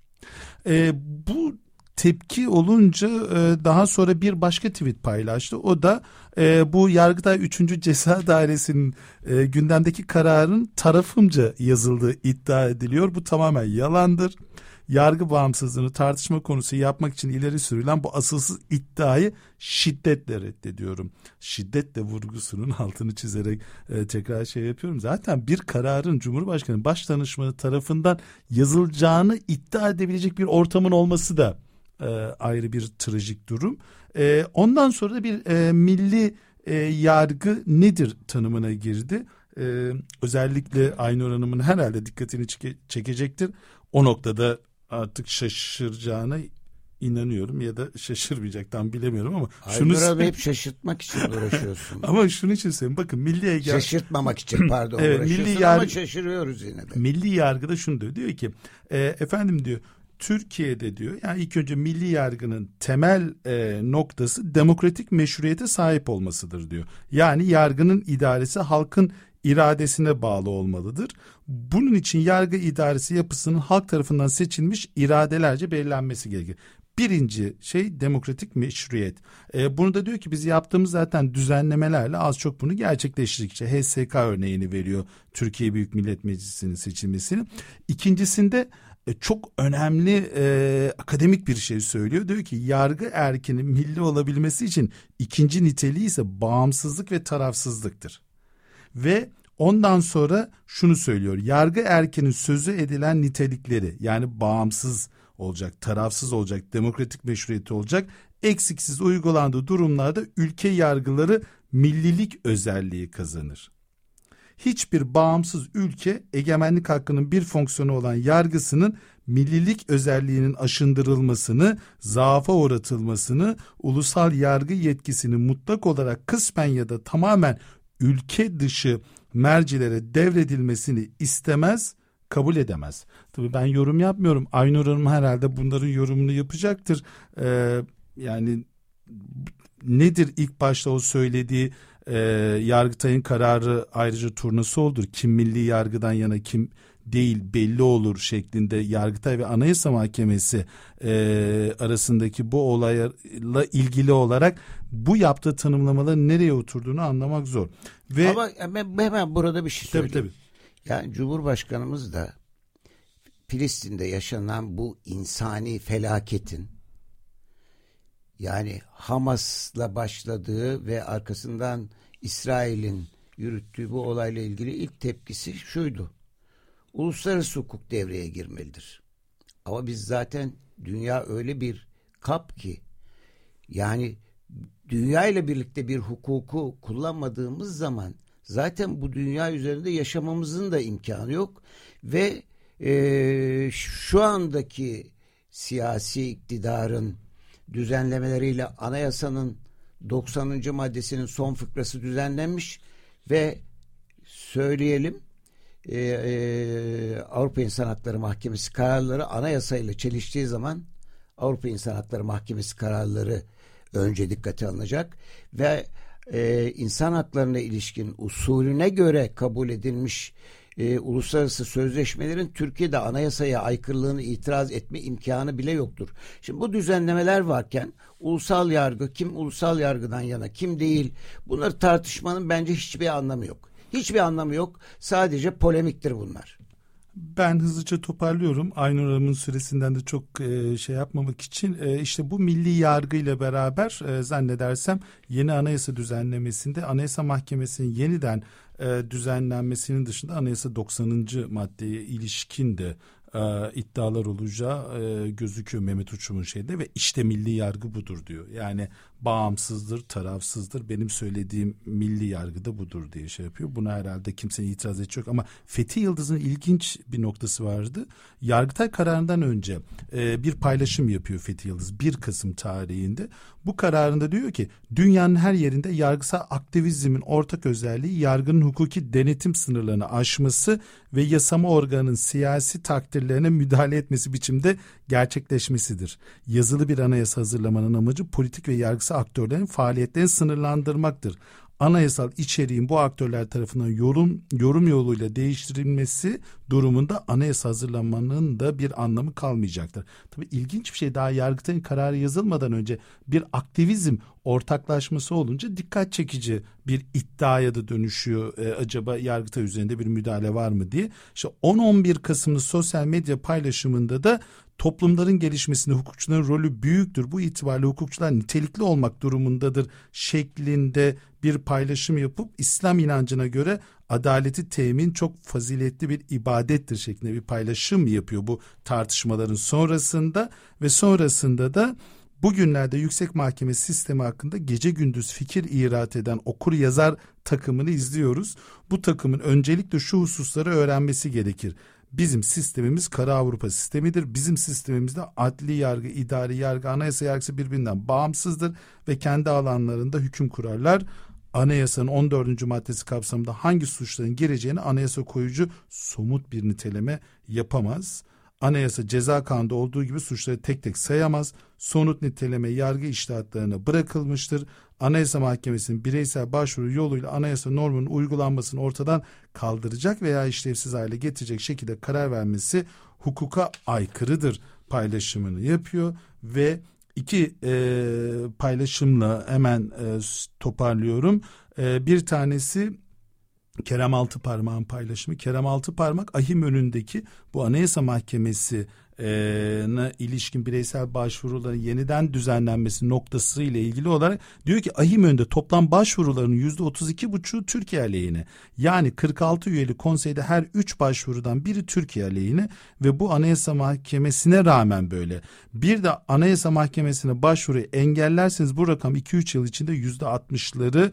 E, bu tepki olunca e, daha sonra bir başka tweet paylaştı. O da e, bu Yargıtay 3. Ceza *laughs* Dairesi'nin e, gündemdeki kararın tarafımca yazıldığı iddia ediliyor. Bu tamamen yalandır. Yargı bağımsızlığını tartışma konusu yapmak için ileri sürülen bu asılsız iddiayı şiddetle reddediyorum. Şiddetle vurgusunun *laughs* altını çizerek e, tekrar şey yapıyorum. Zaten bir kararın Cumhurbaşkanı Başdanışmanı tarafından yazılacağını iddia edebilecek bir ortamın olması da e, ayrı bir trajik durum. E, ondan sonra da bir e, milli e, yargı nedir tanımına girdi. E, özellikle Aynur Hanım'ın herhalde dikkatini çeke, çekecektir. O noktada artık şaşıracağına inanıyorum ya da şaşırmayacak tam bilemiyorum ama Aynur şunu abi hep şaşırtmak için uğraşıyorsun. ama şunu için söyleyeyim bakın milli yargı şaşırtmamak için pardon evet, milli yargı ama şaşırıyoruz yine de. Milli yargıda şunu diyor diyor ki e, efendim diyor Türkiye'de diyor yani ilk önce milli yargının temel e, noktası demokratik meşruiyete sahip olmasıdır diyor. Yani yargının idaresi halkın iradesine bağlı olmalıdır. Bunun için yargı idaresi yapısının halk tarafından seçilmiş iradelerce belirlenmesi gerekir. Birinci şey demokratik meşruiyet. E, bunu da diyor ki biz yaptığımız zaten düzenlemelerle az çok bunu gerçekleştirdik. İşte HSK örneğini veriyor Türkiye Büyük Millet Meclisi'nin seçilmesini. İkincisinde e, çok önemli e, akademik bir şey söylüyor. Diyor ki yargı erkinin milli olabilmesi için ikinci niteliği ise bağımsızlık ve tarafsızlıktır. Ve ondan sonra şunu söylüyor. Yargı erkinin sözü edilen nitelikleri yani bağımsız olacak, tarafsız olacak, demokratik meşruiyeti olacak, eksiksiz uygulandığı durumlarda ülke yargıları millilik özelliği kazanır hiçbir bağımsız ülke egemenlik hakkının bir fonksiyonu olan yargısının millilik özelliğinin aşındırılmasını, zaafa uğratılmasını, ulusal yargı yetkisini mutlak olarak kısmen ya da tamamen ülke dışı mercilere devredilmesini istemez, kabul edemez. Tabii ben yorum yapmıyorum. Aynur Hanım herhalde bunların yorumunu yapacaktır. Ee, yani nedir ilk başta o söylediği e, Yargıtay'ın kararı ayrıca turnası oldur. Kim milli yargıdan yana kim değil belli olur şeklinde Yargıtay ve Anayasa Mahkemesi e, arasındaki bu olayla ilgili olarak bu yaptığı tanımlamaların nereye oturduğunu anlamak zor. Ve Ama hemen, hemen burada bir şey söyleyeyim. Tabii tabii. Yani Cumhurbaşkanımız da Filistin'de yaşanan bu insani felaketin yani Hamas'la başladığı ve arkasından İsrail'in yürüttüğü bu olayla ilgili ilk tepkisi şuydu. Uluslararası hukuk devreye girmelidir. Ama biz zaten dünya öyle bir kap ki yani dünya ile birlikte bir hukuku kullanmadığımız zaman zaten bu dünya üzerinde yaşamamızın da imkanı yok ve e, şu andaki siyasi iktidarın düzenlemeleriyle anayasanın 90. maddesinin son fıkrası düzenlenmiş ve söyleyelim e, e, Avrupa İnsan Hakları Mahkemesi kararları anayasayla çeliştiği zaman Avrupa İnsan Hakları Mahkemesi kararları önce dikkate alınacak ve e, insan haklarına ilişkin usulüne göre kabul edilmiş e, uluslararası sözleşmelerin Türkiye'de anayasaya aykırılığını itiraz etme imkanı bile yoktur. Şimdi bu düzenlemeler varken ulusal yargı kim ulusal yargıdan yana kim değil bunları tartışmanın bence hiçbir anlamı yok. Hiçbir anlamı yok. Sadece polemiktir bunlar. Ben hızlıca toparlıyorum. Aynur Hanım'ın süresinden de çok e, şey yapmamak için e, işte bu milli yargı ile beraber e, zannedersem yeni anayasa düzenlemesinde Anayasa Mahkemesi'nin yeniden e, düzenlenmesinin dışında anayasa 90. maddeye ilişkin de e, iddialar olacağı e, gözüküyor Mehmet Uçum'un şeyde ve işte milli yargı budur diyor. Yani bağımsızdır, tarafsızdır. Benim söylediğim milli yargı da budur diye şey yapıyor. Buna herhalde kimsenin itiraz edecek ama Fethi Yıldız'ın ilginç bir noktası vardı. Yargıtay kararından önce e, bir paylaşım yapıyor Fethi Yıldız 1 Kasım tarihinde. Bu kararında diyor ki dünyanın her yerinde yargısal aktivizmin ortak özelliği yargının hukuki denetim sınırlarını aşması ve yasama organının siyasi takdirlerine müdahale etmesi biçimde gerçekleşmesidir. Yazılı bir anayasa hazırlamanın amacı politik ve yargısal aktörlerin faaliyetlerini sınırlandırmaktır anayasal içeriğin bu aktörler tarafından yorum yorum yoluyla değiştirilmesi durumunda anayasa hazırlanmanın da bir anlamı kalmayacaktır. Tabi ilginç bir şey daha Yargıtay'ın kararı yazılmadan önce bir aktivizm ortaklaşması olunca dikkat çekici bir iddiaya da dönüşüyor. Ee, acaba Yargıtay üzerinde bir müdahale var mı diye. İşte 10-11 Kasım'ın sosyal medya paylaşımında da toplumların gelişmesinde hukukçuların rolü büyüktür. Bu itibariyle hukukçular nitelikli olmak durumundadır şeklinde bir paylaşım yapıp İslam inancına göre adaleti temin çok faziletli bir ibadettir şeklinde bir paylaşım yapıyor bu tartışmaların sonrasında ve sonrasında da bugünlerde yüksek mahkeme sistemi hakkında gece gündüz fikir irat eden okur yazar takımını izliyoruz. Bu takımın öncelikle şu hususları öğrenmesi gerekir. Bizim sistemimiz kara Avrupa sistemidir. Bizim sistemimizde adli yargı, idari yargı, anayasa yargısı birbirinden bağımsızdır ve kendi alanlarında hüküm kurarlar. Anayasanın 14. maddesi kapsamında hangi suçların gireceğini anayasa koyucu somut bir niteleme yapamaz. Anayasa ceza kanunda olduğu gibi suçları tek tek sayamaz. Somut niteleme yargı iştahatlarına bırakılmıştır. Anayasa Mahkemesi'nin bireysel başvuru yoluyla anayasa normunun uygulanmasını ortadan kaldıracak veya işlevsiz hale getirecek şekilde karar vermesi hukuka aykırıdır paylaşımını yapıyor ve iki e, paylaşımla hemen e, toparlıyorum. E, bir tanesi Kerem Altıparmak'ın paylaşımı. Kerem Altıparmak ahim önündeki bu Anayasa Mahkemesi na ilişkin bireysel başvuruların yeniden düzenlenmesi noktası ile ilgili olarak diyor ki ahim önünde toplam başvuruların yüzde otuz iki buçu Türkiye aleyhine. Yani 46 üyeli konseyde her üç başvurudan biri Türkiye aleyhine ve bu anayasa mahkemesine rağmen böyle. Bir de anayasa mahkemesine başvuruyu engellerseniz bu rakam 2-3 yıl içinde yüzde altmışları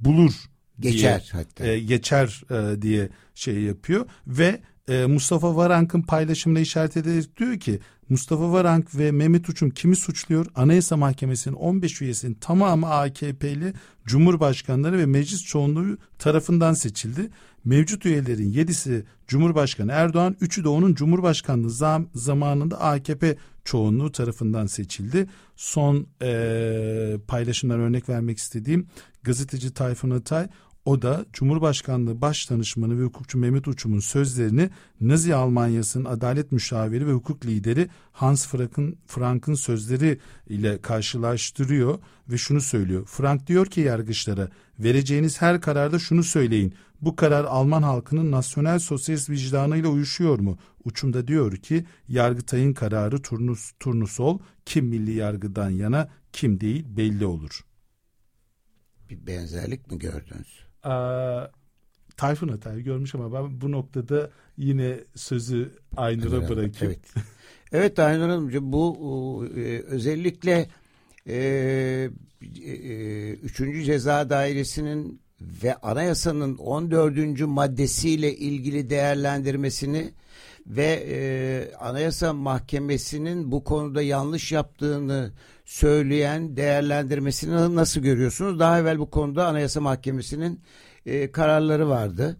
bulur geçer diye, hatta. E, geçer e, diye şey yapıyor ve e, Mustafa Varank'ın paylaşımına işaret ederek diyor ki Mustafa Varank ve Mehmet Uçum kimi suçluyor? Anayasa Mahkemesi'nin 15 üyesinin tamamı AKP'li Cumhurbaşkanları ve meclis çoğunluğu tarafından seçildi. Mevcut üyelerin 7'si Cumhurbaşkanı Erdoğan, 3'ü de onun Cumhurbaşkanlığı zam zamanında AKP çoğunluğu tarafından seçildi. Son e, paylaşımdan örnek vermek istediğim gazeteci Tayfun Atay o da Cumhurbaşkanlığı Başdanışmanı ve hukukçu Mehmet Uçum'un sözlerini Nazi Almanyası'nın adalet müşaviri ve hukuk lideri Hans Frank'ın Frank'ın sözleri ile karşılaştırıyor ve şunu söylüyor. Frank diyor ki yargıçlara vereceğiniz her kararda şunu söyleyin. Bu karar Alman halkının nasyonel sosyalist vicdanıyla uyuşuyor mu? Uçum da diyor ki Yargıtay'ın kararı turnus, turnusol kim milli yargıdan yana kim değil belli olur. Bir benzerlik mi gördünüz? E, Tayfun Atay görmüş ama ben bu noktada yine sözü Aynur'a bırakayım. Evet. Evet Aynur Hanımcığım bu e, özellikle e, e, 3. Ceza Dairesi'nin ve anayasanın 14. maddesiyle ilgili değerlendirmesini ve e, Anayasa Mahkemesi'nin bu konuda yanlış yaptığını söyleyen değerlendirmesini nasıl görüyorsunuz? Daha evvel bu konuda Anayasa Mahkemesi'nin e, kararları vardı.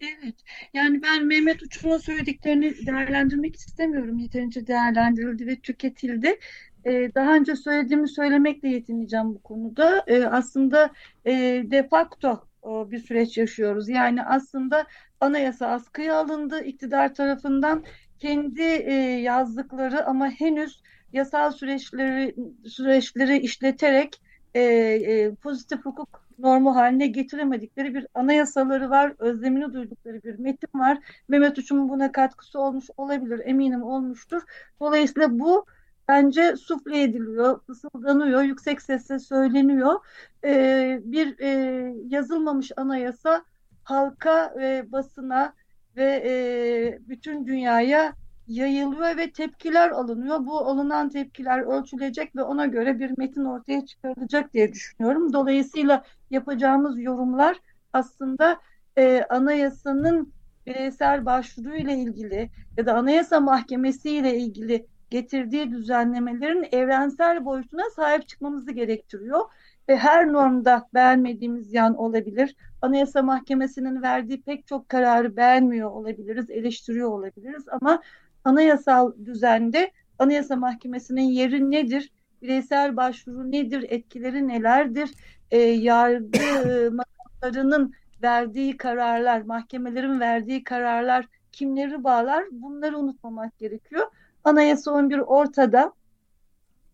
Evet. Yani ben Mehmet Uçur'un söylediklerini değerlendirmek istemiyorum. Yeterince değerlendirildi ve tüketildi. Ee, daha önce söylediğimi söylemekle yetineceğim bu konuda. Ee, aslında e, de facto e, bir süreç yaşıyoruz. Yani aslında anayasa askıya alındı iktidar tarafından kendi e, yazdıkları ama henüz yasal süreçleri süreçleri işleterek e, e, pozitif hukuk normu haline getiremedikleri bir anayasaları var, özlemini duydukları bir metin var. Mehmet Uçum'un buna katkısı olmuş olabilir, eminim olmuştur. Dolayısıyla bu bence sufle ediliyor, fısıldanıyor, yüksek sesle söyleniyor. Ee, bir e, yazılmamış anayasa halka ve basına ve e, bütün dünyaya yayılıyor ve tepkiler alınıyor. Bu alınan tepkiler ölçülecek ve ona göre bir metin ortaya çıkarılacak diye düşünüyorum. Dolayısıyla yapacağımız yorumlar aslında e, anayasanın bireysel başvuru ile ilgili ya da anayasa mahkemesi ile ilgili getirdiği düzenlemelerin evrensel boyutuna sahip çıkmamızı gerektiriyor. Ve her normda beğenmediğimiz yan olabilir. Anayasa Mahkemesi'nin verdiği pek çok kararı beğenmiyor olabiliriz, eleştiriyor olabiliriz ama anayasal düzende Anayasa Mahkemesi'nin yeri nedir? Bireysel başvuru nedir? Etkileri nelerdir? E, yargı *coughs* makamlarının verdiği kararlar, mahkemelerin verdiği kararlar kimleri bağlar? Bunları unutmamak gerekiyor. Anayasa 11 ortada.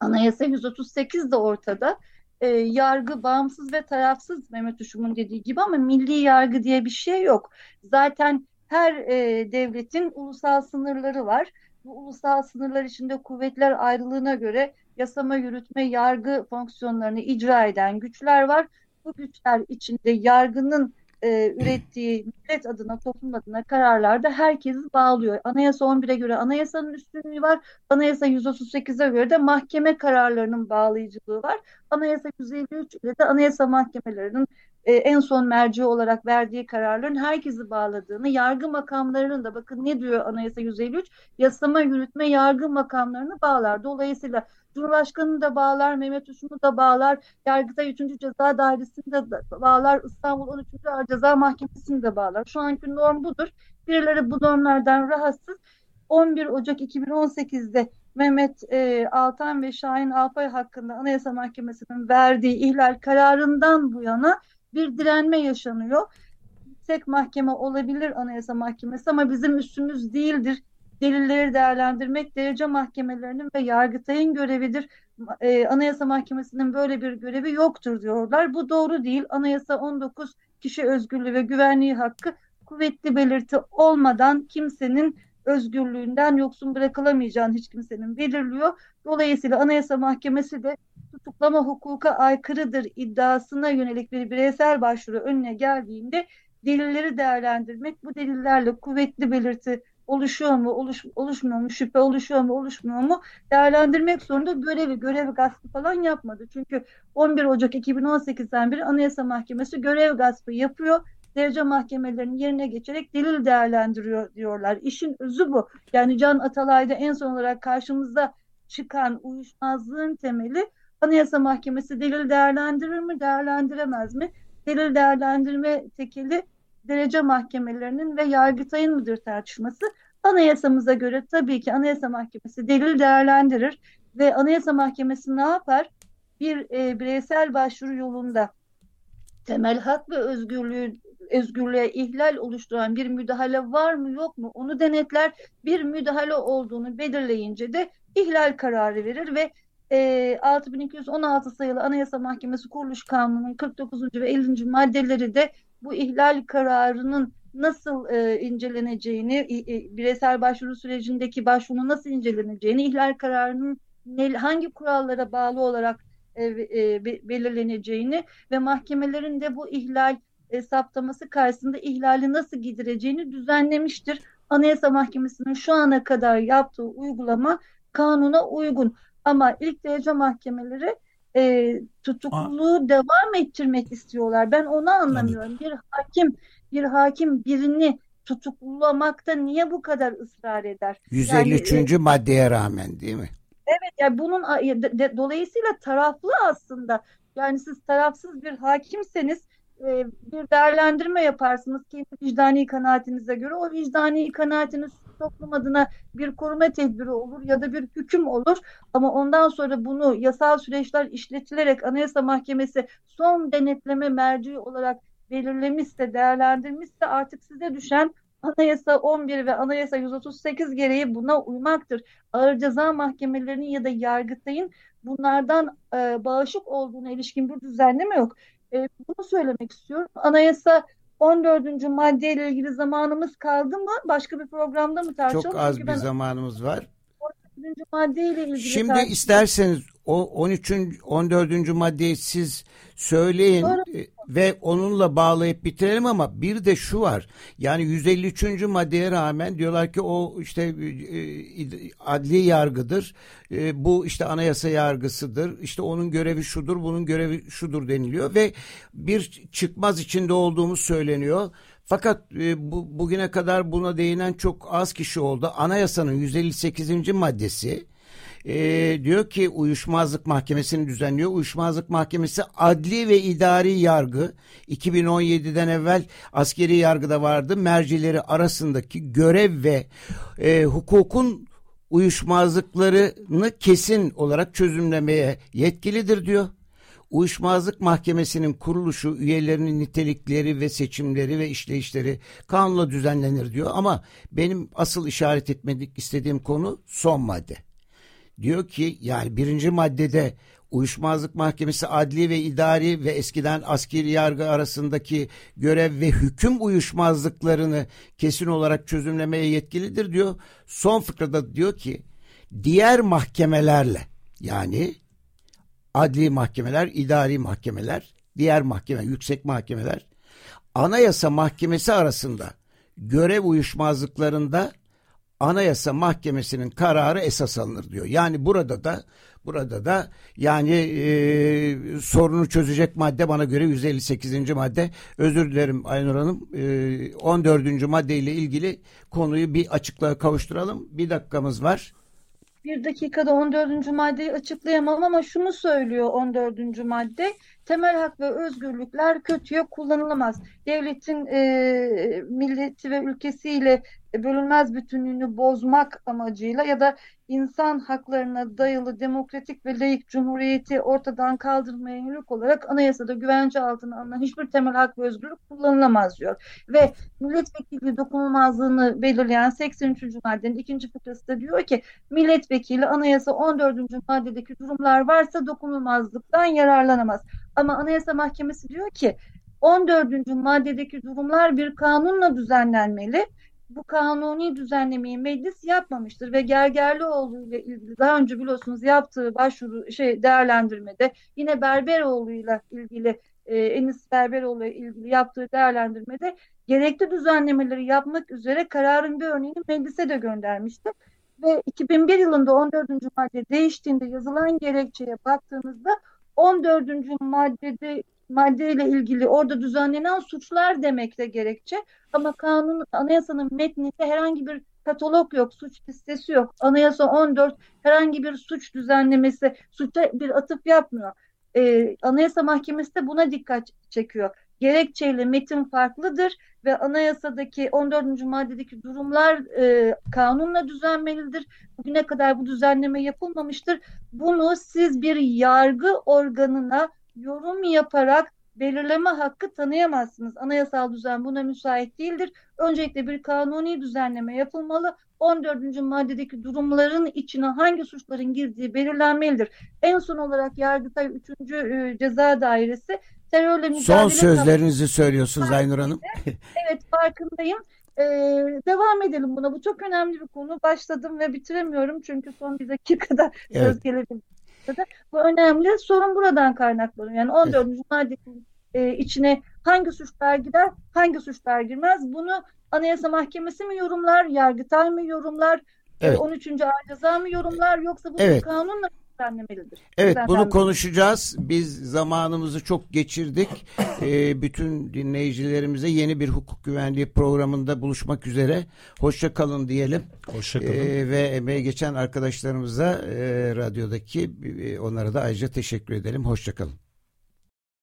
Anayasa 138 de ortada. E, yargı bağımsız ve tarafsız Mehmet Uşum'un dediği gibi ama milli yargı diye bir şey yok. Zaten her e, devletin ulusal sınırları var. Bu ulusal sınırlar içinde kuvvetler ayrılığına göre yasama, yürütme, yargı fonksiyonlarını icra eden güçler var. Bu güçler içinde yargının e, ürettiği millet adına, toplum adına kararlarda herkesi bağlıyor. Anayasa 11'e göre anayasanın üstünlüğü var. Anayasa 138'e göre de mahkeme kararlarının bağlayıcılığı var. Anayasa 153 ile de anayasa mahkemelerinin e, en son merci olarak verdiği kararların herkesi bağladığını, yargı makamlarının da bakın ne diyor Anayasa 153? Yasama, yürütme, yargı makamlarını bağlar. Dolayısıyla Cumhurbaşkanı'nı da bağlar, Mehmet Uçum'u da bağlar, Yargıtay 3. Ceza Dairesi'ni de bağlar, İstanbul 13. Ağır Ceza Mahkemesi'ni de bağlar. Şu anki norm budur. Birileri bu normlardan rahatsız. 11 Ocak 2018'de Mehmet e, Altan ve Şahin Alpay hakkında Anayasa Mahkemesi'nin verdiği ihlal kararından bu yana bir direnme yaşanıyor. Tek mahkeme olabilir Anayasa Mahkemesi ama bizim üstümüz değildir. Delilleri değerlendirmek derece mahkemelerinin ve Yargıtay'ın görevidir. Ee, Anayasa Mahkemesi'nin böyle bir görevi yoktur diyorlar. Bu doğru değil. Anayasa 19 kişi özgürlüğü ve güvenliği hakkı kuvvetli belirti olmadan kimsenin özgürlüğünden yoksun bırakılamayacağını hiç kimsenin belirliyor. Dolayısıyla Anayasa Mahkemesi de tutuklama hukuka aykırıdır iddiasına yönelik bir bireysel başvuru önüne geldiğinde delilleri değerlendirmek, bu delillerle kuvvetli belirti oluşuyor mu, oluş, oluşmuyor mu, şüphe oluşuyor mu, oluşmuyor mu değerlendirmek zorunda görevi, görev gaspı falan yapmadı. Çünkü 11 Ocak 2018'den beri Anayasa Mahkemesi görev gaspı yapıyor. Derece mahkemelerinin yerine geçerek delil değerlendiriyor diyorlar. İşin özü bu. Yani Can Atalay'da en son olarak karşımıza çıkan uyuşmazlığın temeli Anayasa Mahkemesi delil değerlendirir mi, değerlendiremez mi? Delil değerlendirme tekeli derece mahkemelerinin ve Yargıtay'ın mıdır tartışması. Anayasamıza göre tabii ki Anayasa Mahkemesi delil değerlendirir ve Anayasa Mahkemesi ne yapar? Bir e, bireysel başvuru yolunda temel hak ve özgürlüğü özgürlüğe ihlal oluşturan bir müdahale var mı yok mu onu denetler. Bir müdahale olduğunu belirleyince de ihlal kararı verir ve e, 6216 sayılı Anayasa Mahkemesi Kuruluş Kanunu'nun 49. ve 50. maddeleri de bu ihlal kararının nasıl e, inceleneceğini, e, bireysel başvuru sürecindeki başvurunun nasıl inceleneceğini, ihlal kararının ne, hangi kurallara bağlı olarak e, e, belirleneceğini ve mahkemelerin de bu ihlal saptaması karşısında ihlali nasıl gidireceğini düzenlemiştir. Anayasa Mahkemesi'nin şu ana kadar yaptığı uygulama kanuna uygun. Ama ilk derece mahkemeleri e, tutukluluğu Aa. devam ettirmek istiyorlar. Ben onu anlamıyorum. Bir hakim bir hakim birini tutuklamakta niye bu kadar ısrar eder? 153. Yani, e, maddeye rağmen değil mi? Evet yani bunun de, de, dolayısıyla taraflı aslında. Yani siz tarafsız bir hakimseniz e, bir değerlendirme yaparsınız kendi vicdani kanaatinize göre. O vicdani kanaatiniz toplum adına bir koruma tedbiri olur ya da bir hüküm olur. Ama ondan sonra bunu yasal süreçler işletilerek Anayasa Mahkemesi son denetleme merci olarak belirlemişse, değerlendirmişse artık size düşen Anayasa 11 ve Anayasa 138 gereği buna uymaktır. Ağır ceza mahkemelerinin ya da yargıtayın bunlardan e, bağışık olduğuna ilişkin bir düzenleme yok. E, bunu söylemek istiyorum. Anayasa 14. maddeyle ilgili zamanımız kaldı mı? Başka bir programda mı tartışalım? Çok az Çünkü bir ben... zamanımız var. 14. maddeyle ilgili Şimdi tartışalım. isterseniz o 13. 14. maddeyi siz söyleyin Doğru. E, ve onunla bağlayıp bitirelim ama bir de şu var. Yani 153. maddeye rağmen diyorlar ki o işte e, adli yargıdır. E, bu işte anayasa yargısıdır. İşte onun görevi şudur, bunun görevi şudur deniliyor ve bir çıkmaz içinde olduğumuz söyleniyor. Fakat bu, bugüne kadar buna değinen çok az kişi oldu. Anayasanın 158. maddesi e, diyor ki uyuşmazlık mahkemesini düzenliyor. Uyuşmazlık mahkemesi adli ve idari yargı 2017'den evvel askeri yargıda vardı. Mercileri arasındaki görev ve e, hukukun uyuşmazlıklarını kesin olarak çözümlemeye yetkilidir diyor. Uyuşmazlık Mahkemesi'nin kuruluşu, üyelerinin nitelikleri ve seçimleri ve işleyişleri kanunla düzenlenir diyor. Ama benim asıl işaret etmedik istediğim konu son madde diyor ki yani birinci maddede uyuşmazlık mahkemesi adli ve idari ve eskiden askeri yargı arasındaki görev ve hüküm uyuşmazlıklarını kesin olarak çözümlemeye yetkilidir diyor. Son fıkrada diyor ki diğer mahkemelerle yani adli mahkemeler, idari mahkemeler, diğer mahkeme, yüksek mahkemeler anayasa mahkemesi arasında görev uyuşmazlıklarında Anayasa Mahkemesi'nin kararı esas alınır diyor. Yani burada da burada da yani e, sorunu çözecek madde bana göre 158. madde. Özür dilerim Aynur Hanım. E, 14. madde ile ilgili konuyu bir açıklığa kavuşturalım. Bir dakikamız var. Bir dakikada 14. maddeyi açıklayamam ama şunu söylüyor 14. madde. Temel hak ve özgürlükler kötüye kullanılamaz. Devletin e, milleti ve ülkesiyle bölünmez bütünlüğünü bozmak amacıyla ya da insan haklarına dayalı demokratik ve layık cumhuriyeti ortadan kaldırmaya yönelik olarak anayasada güvence altına alınan hiçbir temel hak ve özgürlük kullanılamaz diyor. Ve milletvekili dokunulmazlığını belirleyen 83. maddenin ikinci fıkrası da diyor ki milletvekili anayasa 14. maddedeki durumlar varsa dokunulmazlıktan yararlanamaz. Ama Anayasa Mahkemesi diyor ki 14. maddedeki durumlar bir kanunla düzenlenmeli. Bu kanuni düzenlemeyi meclis yapmamıştır ve Gergerlioğlu ile ilgili daha önce biliyorsunuz yaptığı başvuru şey değerlendirmede yine Berberoğlu ile ilgili e, Enis Berberoğlu ile ilgili yaptığı değerlendirmede gerekli düzenlemeleri yapmak üzere kararın bir örneğini meclise de göndermişti. Ve 2001 yılında 14. madde değiştiğinde yazılan gerekçeye baktığınızda 14. maddede maddeyle ilgili orada düzenlenen suçlar demekte gerekçe ama kanun anayasanın metninde herhangi bir katalog yok, suç listesi yok. Anayasa 14 herhangi bir suç düzenlemesi, suça bir atıf yapmıyor. Ee, Anayasa Mahkemesi de buna dikkat çekiyor. Gerekçeyle metin farklıdır ve anayasadaki 14. maddedeki durumlar e, kanunla düzenmelidir. Bugüne kadar bu düzenleme yapılmamıştır. Bunu siz bir yargı organına yorum yaparak belirleme hakkı tanıyamazsınız. Anayasal düzen buna müsait değildir. Öncelikle bir kanuni düzenleme yapılmalı. 14. maddedeki durumların içine hangi suçların girdiği belirlenmelidir. En son olarak Yargıtay 3. E, Ceza Dairesi terörle mücadele... Son sözlerinizi söylüyorsunuz Aynur Hanım. *laughs* evet farkındayım. Ee, devam edelim buna. Bu çok önemli bir konu. Başladım ve bitiremiyorum çünkü son bir dakikada *laughs* evet. söz gelebilir. Bu önemli. Sorun buradan kaynaklanıyor. Yani 14. Evet. maddenin e, içine hangi suçlar gider, hangi suçlar girmez? Bunu Anayasa Mahkemesi mi yorumlar, Yargıtay mı yorumlar, e, evet. 13. Ağır Ceza mı yorumlar yoksa bu evet. kanunla düzenlemelidir. Evet bunu konuşacağız. Biz zamanımızı çok geçirdik. *laughs* Ee, bütün dinleyicilerimize yeni bir hukuk güvenliği programında buluşmak üzere. Hoşça kalın diyelim. Hoşça kalın. Ee, ve emeği geçen arkadaşlarımıza e, radyodaki e, onlara da ayrıca teşekkür edelim. Hoşça kalın.